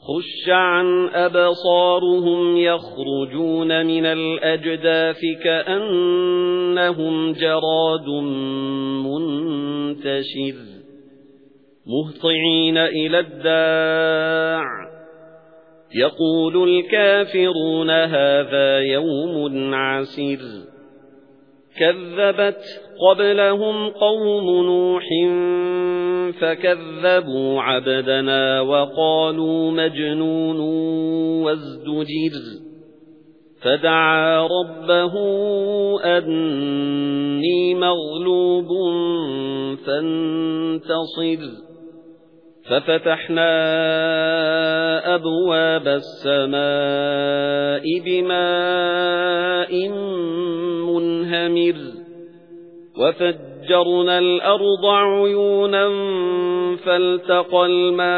خُشَّ عَنْ أَبْصَارُهُمْ يَخْرُجُونَ مِنَ الْأَجْدَاثِ كَأَنَّهُمْ جَرَادٌ مُنْتَشِرٌ مُهْطِعِينَ إِلَى الدَّاعِ. يَقُولُ الْكَافِرُونَ هَذَا يَوْمٌ عَسِرٌ كَذَّبَتْ قَبْلَهُمْ قَوْمُ نُوحٍ فَكَذَّبُوا عَبْدَنَا وَقَالُوا مَجْنُونٌ وَازْدُجِرَ. فَدَعَا رَبَّهُ أَنِّي مَغْلُوبٌ فَانتَصِرْ. فَفَتَحْنَا أَبْوَابَ السَّمَاءِ بِمَاءٍ مُنْهَمِرٍ. وَفَجَّرْنَا الْأَرْضَ عُيُونًا فَالْتَقَى الْمَاءُ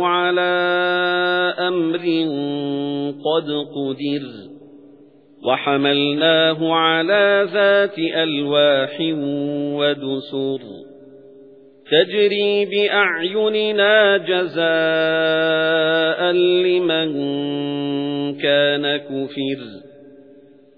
عَلَى أَمْرٍ قَدْ قُدِرَ وَحَمَلْنَاهُ عَلَى ذَاتِ أَلْوَاحٍ وَدُسُرٍ تَجْرِي بِأَعْيُنِنَا جَزَاءً لِمَنْ كَانَ كُفِرَ